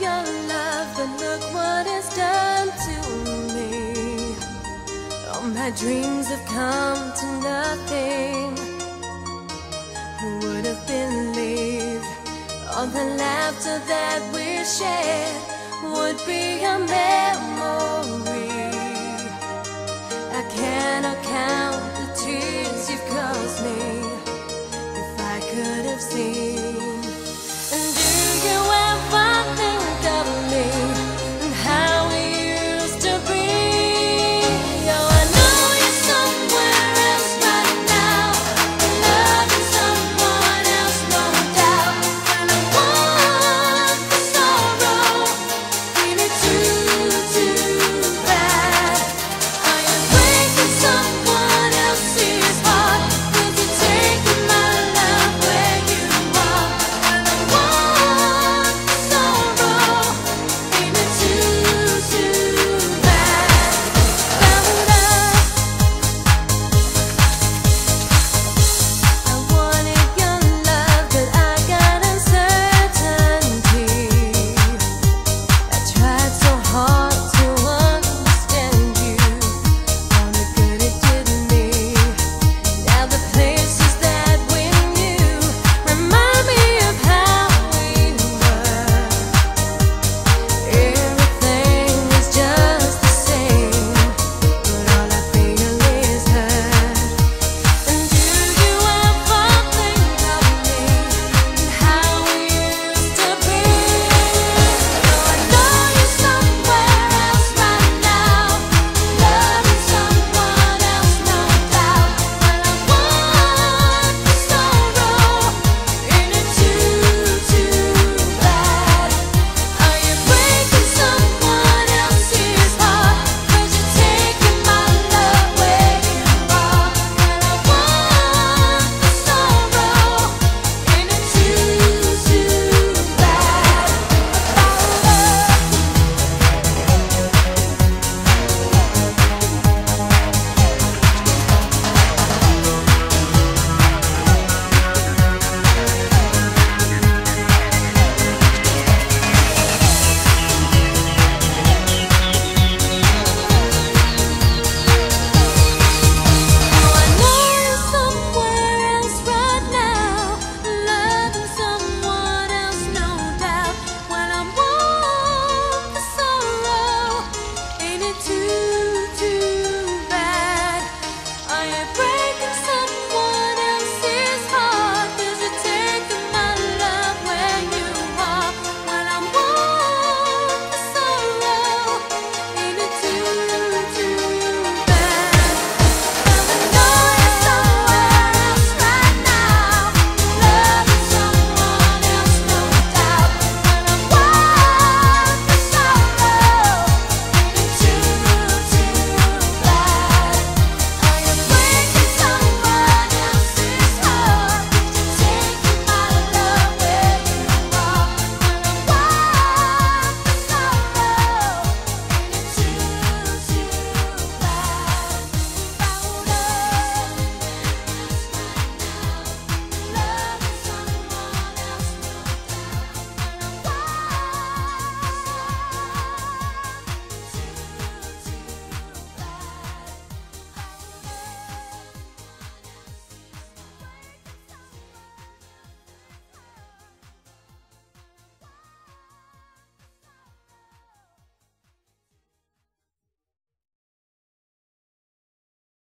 your love, but look what it's done to me. All my dreams have come to nothing. Who would have believed all the laughter that we shared would be a memory?